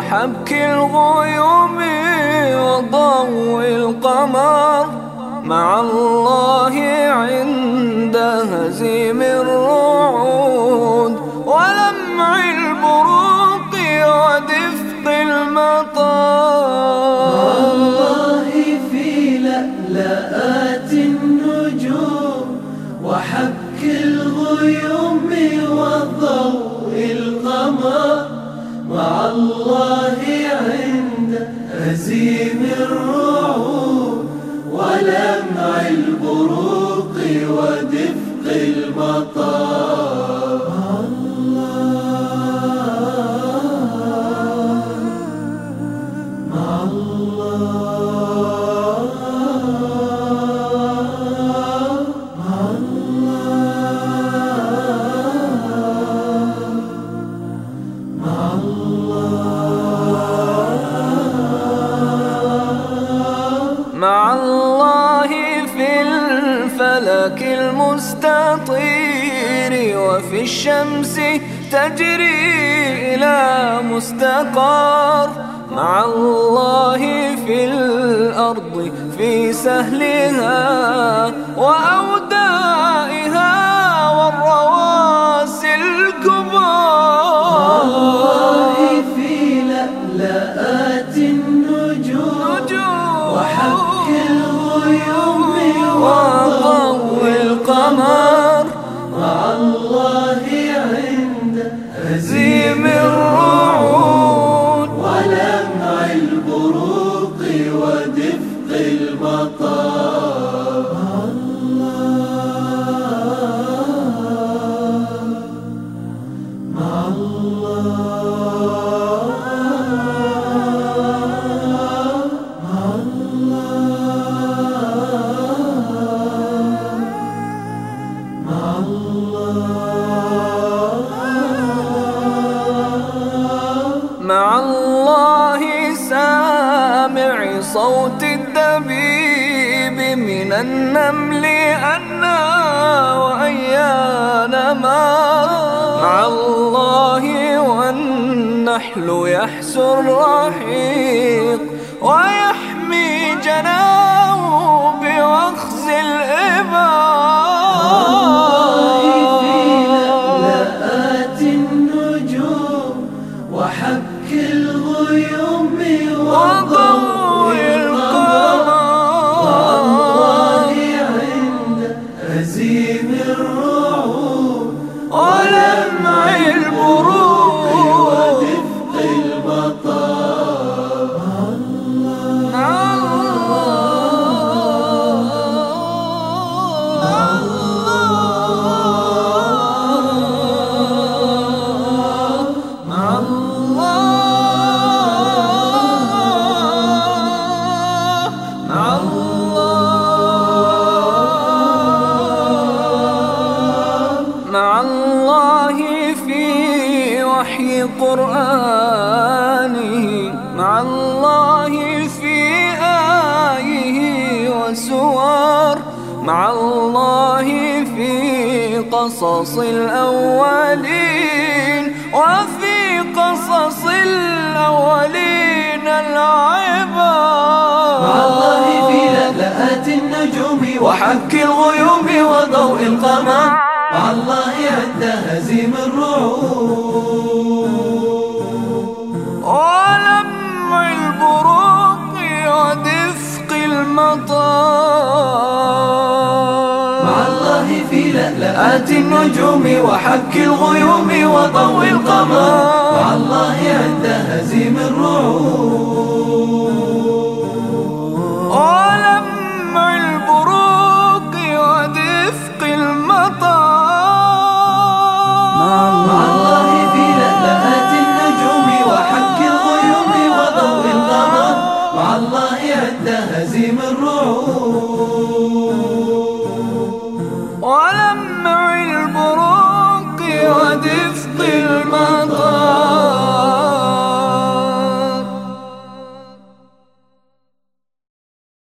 وحبك الغيوم وضوء القمر. مع الله عند هزيم الرعود ولمع البروق ودفق المطار. الله في لألآت النجوم. وحبك الغيوم وضوء القمر. مع الله عند هزيم وفي الشمس تجري إلى مستقر. مع الله في الأرض في سهلها وأودائها والرواسي الكبار. الله في لألآت الله عند زيم من النمل أنا وأيان ما مع الله والنحل يحسو الرحيق ويحمي جناه بوخز الله قرآنه مع الله في آيه وسور مع الله في قصص الأولين وفي قصص الأولين العبر مع الله في لألآت النجوم وحك الغيوم وضوء القمر. مع الله عند هزيم الرعود المطار مع الله في لألآت النجوم وحك الغيوم وضوء القمر. مع الله عند هزيم الرعود.